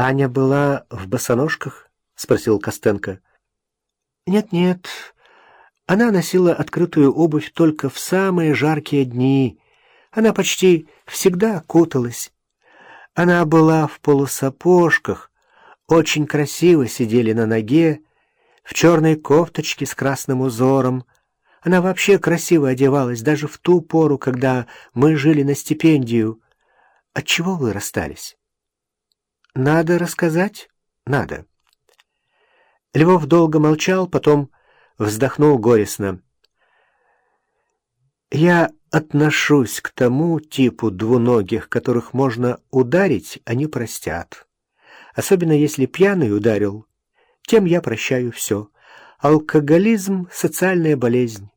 Аня была в босоножках? Спросил Костенко. Нет-нет, она носила открытую обувь только в самые жаркие дни. Она почти всегда куталась. Она была в полусапожках, очень красиво сидели на ноге, в черной кофточке с красным узором. Она вообще красиво одевалась, даже в ту пору, когда мы жили на стипендию. Отчего вы расстались? Надо рассказать? Надо. Львов долго молчал, потом вздохнул горестно. Я отношусь к тому типу двуногих, которых можно ударить, они простят. Особенно если пьяный ударил, тем я прощаю все. Алкоголизм — социальная болезнь.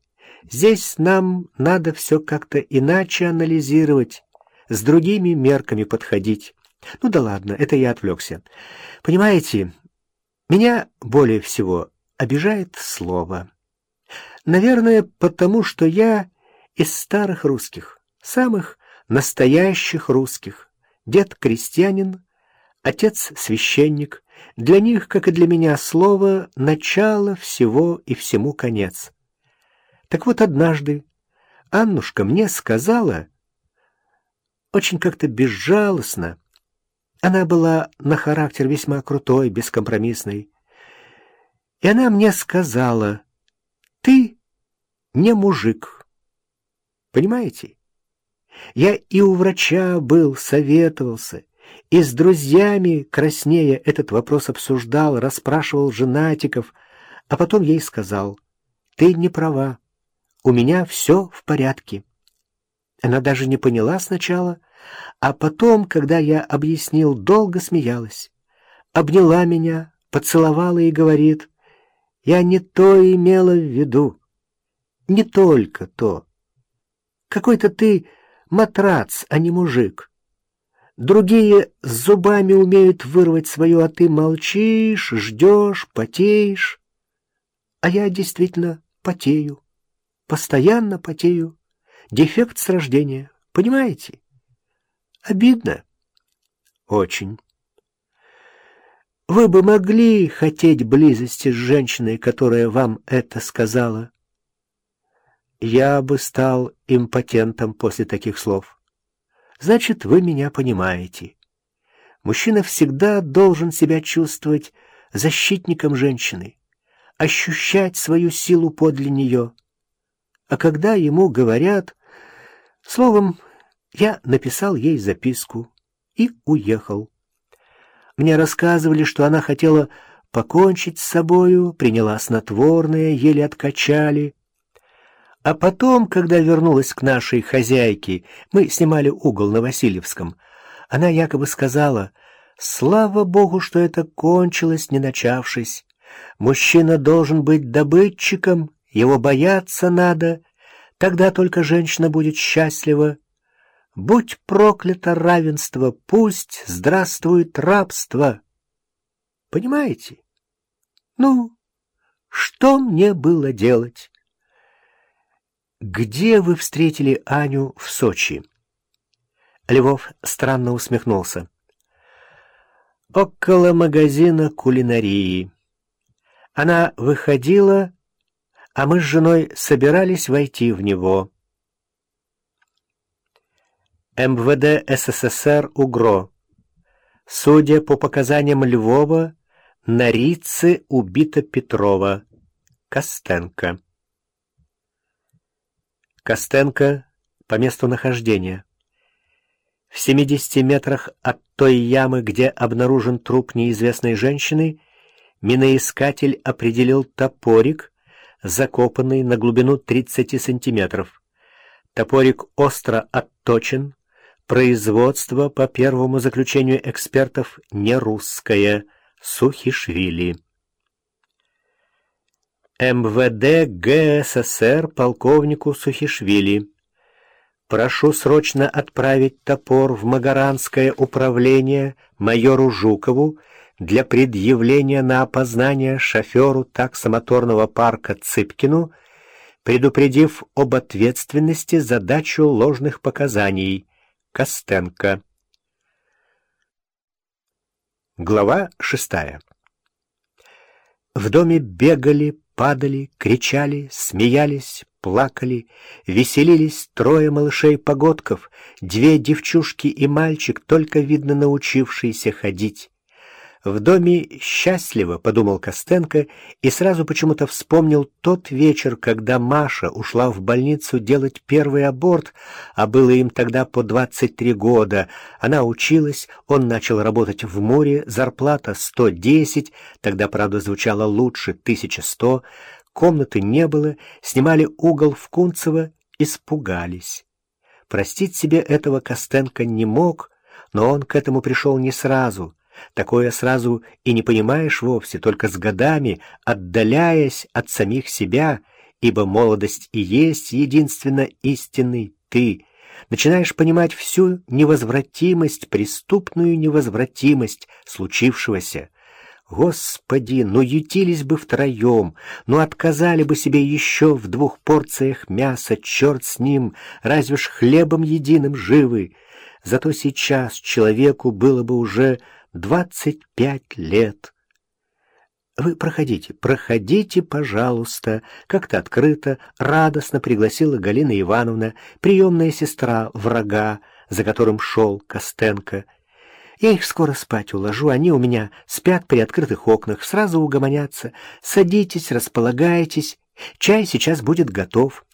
Здесь нам надо все как-то иначе анализировать, с другими мерками подходить. Ну да ладно, это я отвлекся. Понимаете, меня более всего обижает слово. Наверное, потому что я из старых русских, самых настоящих русских. Дед крестьянин, отец священник. Для них, как и для меня, слово — начало всего и всему конец. Так вот однажды Аннушка мне сказала, очень как-то безжалостно, она была на характер весьма крутой, бескомпромиссной, и она мне сказала, «Ты не мужик». Понимаете? Я и у врача был, советовался, и с друзьями краснея этот вопрос обсуждал, расспрашивал женатиков, а потом ей сказал, «Ты не права, у меня все в порядке». Она даже не поняла сначала, а потом, когда я объяснил, долго смеялась. Обняла меня, поцеловала и говорит, «Я не то имела в виду, не только то». Какой-то ты матрац, а не мужик. Другие с зубами умеют вырвать свое, а ты молчишь, ждешь, потеешь. А я действительно потею, постоянно потею. Дефект с рождения, понимаете? Обидно? Очень. Вы бы могли хотеть близости с женщиной, которая вам это сказала? я бы стал импотентом после таких слов. Значит, вы меня понимаете. Мужчина всегда должен себя чувствовать защитником женщины, ощущать свою силу подле нее. А когда ему говорят... Словом, я написал ей записку и уехал. Мне рассказывали, что она хотела покончить с собою, приняла снотворное, еле откачали, а потом, когда вернулась к нашей хозяйке, мы снимали угол на Васильевском, она якобы сказала, «Слава Богу, что это кончилось, не начавшись. Мужчина должен быть добытчиком, его бояться надо, тогда только женщина будет счастлива. Будь проклято равенство, пусть здравствует рабство». Понимаете? Ну, что мне было делать? «Где вы встретили Аню в Сочи?» Львов странно усмехнулся. «Около магазина кулинарии. Она выходила, а мы с женой собирались войти в него». МВД СССР УГРО. Судя по показаниям Львова, на Рице убита Петрова. Костенко. Костенко по месту нахождения. В 70 метрах от той ямы, где обнаружен труп неизвестной женщины, миноискатель определил топорик, закопанный на глубину 30 сантиметров. Топорик остро отточен, производство, по первому заключению экспертов, не русское, Сухишвили. МВД ГССР полковнику Сухишвили. Прошу срочно отправить топор в Магаранское управление майору Жукову для предъявления на опознание шоферу таксомоторного парка Цыпкину, предупредив об ответственности за дачу ложных показаний. Костенко. Глава шестая. В доме бегали, падали, кричали, смеялись, плакали, веселились трое малышей-погодков, две девчушки и мальчик, только, видно, научившиеся ходить. В доме счастливо, подумал Костенко и сразу почему-то вспомнил тот вечер, когда Маша ушла в больницу делать первый аборт, а было им тогда по 23 года. Она училась, он начал работать в море, зарплата 110, тогда, правда, звучало лучше, 1100. Комнаты не было, снимали угол в Кунцево, испугались. Простить себе этого Костенко не мог, но он к этому пришел не сразу — Такое сразу и не понимаешь вовсе, только с годами, отдаляясь от самих себя, ибо молодость и есть единственно истинный ты, начинаешь понимать всю невозвратимость, преступную невозвратимость случившегося. Господи, ну ютились бы втроем, ну отказали бы себе еще в двух порциях мяса, черт с ним, разве ж хлебом единым живы. Зато сейчас человеку было бы уже двадцать пять лет. Вы проходите, проходите, пожалуйста, как-то открыто, радостно пригласила Галина Ивановна, приемная сестра врага, за которым шел Костенко. Я их скоро спать уложу, они у меня спят при открытых окнах, сразу угомонятся. Садитесь, располагайтесь, чай сейчас будет готов.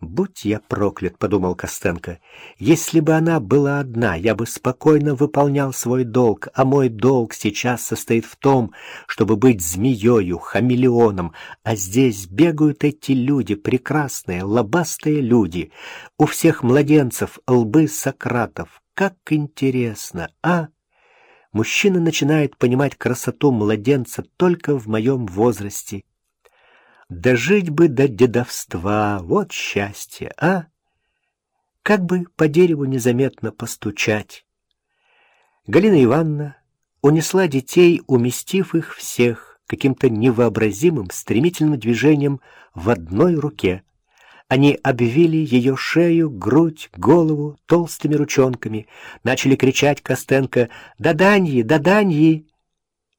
«Будь я проклят», — подумал Костенко. «Если бы она была одна, я бы спокойно выполнял свой долг, а мой долг сейчас состоит в том, чтобы быть змеёю, хамелеоном, а здесь бегают эти люди, прекрасные, лобастые люди. У всех младенцев лбы Сократов. Как интересно, а?» Мужчина начинает понимать красоту младенца только в моем возрасте. Дожить бы до дедовства, вот счастье, а? Как бы по дереву незаметно постучать. Галина Ивановна унесла детей, уместив их всех каким-то невообразимым стремительным движением в одной руке. Они обвили ее шею, грудь, голову толстыми ручонками, начали кричать Костенко «Даданьи! Даданьи!»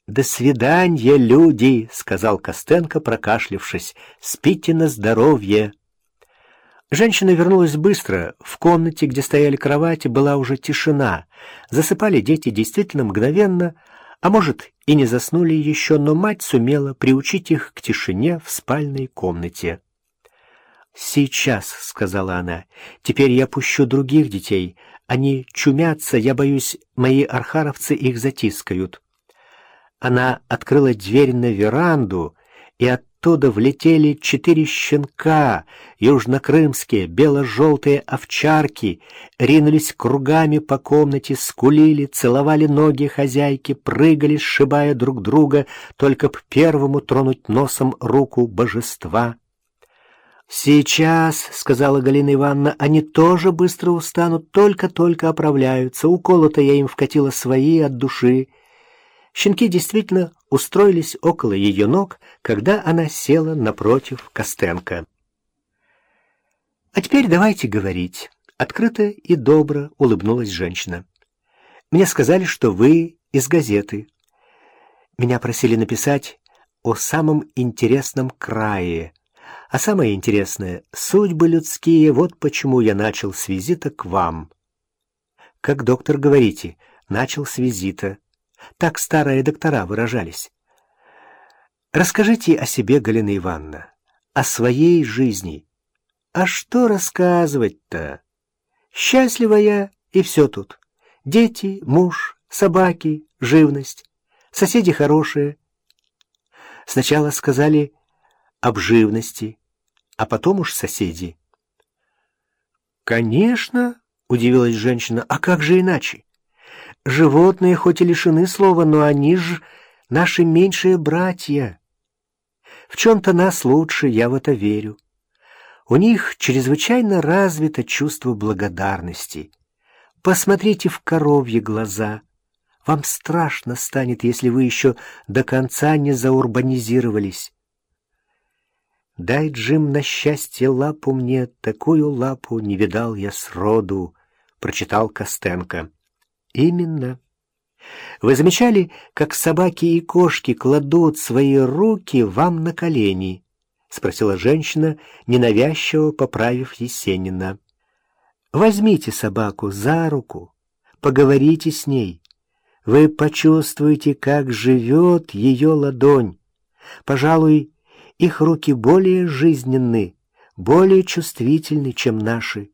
«До свидания, люди!» — сказал Костенко, прокашлявшись. «Спите на здоровье!» Женщина вернулась быстро. В комнате, где стояли кровати, была уже тишина. Засыпали дети действительно мгновенно, а может, и не заснули еще, но мать сумела приучить их к тишине в спальной комнате. «Сейчас», — сказала она, — «теперь я пущу других детей. Они чумятся, я боюсь, мои архаровцы их затискают». Она открыла дверь на веранду, и оттуда влетели четыре щенка, южнокрымские, бело-желтые овчарки, ринулись кругами по комнате, скулили, целовали ноги хозяйки, прыгали, сшибая друг друга, только б первому тронуть носом руку божества. «Сейчас», — сказала Галина Ивановна, — «они тоже быстро устанут, только-только оправляются. Уколы-то я им вкатила свои от души». Щенки действительно устроились около ее ног, когда она села напротив Костенко. «А теперь давайте говорить», — открыто и добро улыбнулась женщина. «Мне сказали, что вы из газеты. Меня просили написать о самом интересном крае. А самое интересное — судьбы людские, вот почему я начал с визита к вам. Как доктор говорите, начал с визита. Так старые доктора выражались. Расскажите о себе, Галина Ивановна, о своей жизни. А что рассказывать-то? Счастлива я, и все тут. Дети, муж, собаки, живность, соседи хорошие. Сначала сказали об живности, а потом уж соседи. «Конечно», — удивилась женщина, — «а как же иначе? Животные хоть и лишены слова, но они ж наши меньшие братья. В чем-то нас лучше, я в это верю. У них чрезвычайно развито чувство благодарности. Посмотрите в коровьи глаза. Вам страшно станет, если вы еще до конца не заурбанизировались. Дай, Джим, на счастье лапу мне, такую лапу не видал я сроду, прочитал Костенко. Именно. Вы замечали, как собаки и кошки кладут свои руки вам на колени? Спросила женщина, ненавязчиво поправив Есенина. Возьмите собаку за руку, поговорите с ней. Вы почувствуете, как живет ее ладонь. Пожалуй, их руки более жизненны, более чувствительны, чем наши.